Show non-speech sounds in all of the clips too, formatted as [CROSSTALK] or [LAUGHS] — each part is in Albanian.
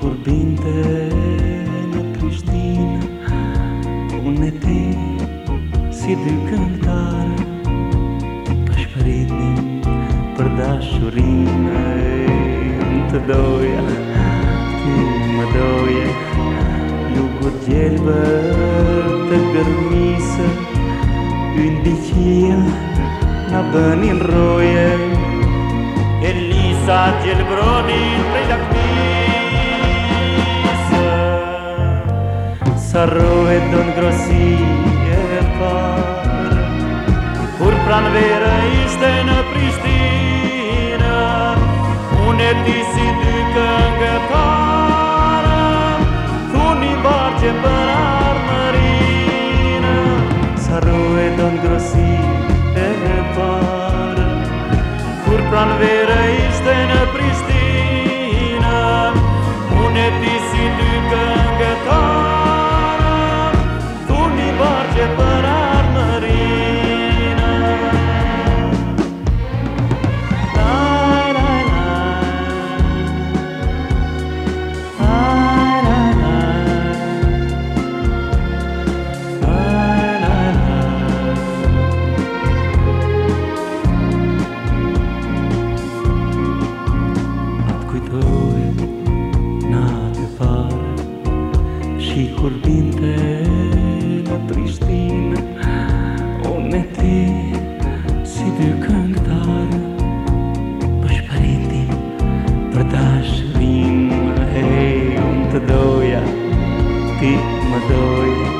kur binte në Prishtin Unë e ti si dy këngëtar Pashpëritin për dashurin E të doja, ti më doje Lugur gjelbë të gërmise Ty në në bënin roje Elisa gjelbronin për i lakmin sarruhet në në grosi e parë Kur pranë vera ishte në Prishtina Unë e ti si dy këngë parë Thuni barë për armërinë Sarruhet në në grosi e parë Kur pranë vera ishte në Prishtina Unë Dikur binte në trishtinë Unë me ti si dy këngëtarë Për shparinti, për dashë vimë Hei, unë të doja, ti më dojë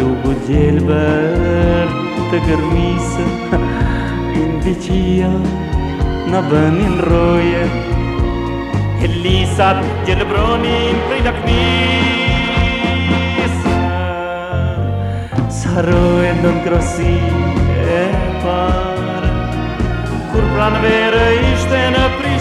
Ljubu gjelë bërë të kërmisë [LAUGHS] Në vëqia, në vëmin roje Elisat gjelë bromin për i harrojë në ngrosi e parë Kur pranë vere ishte në pri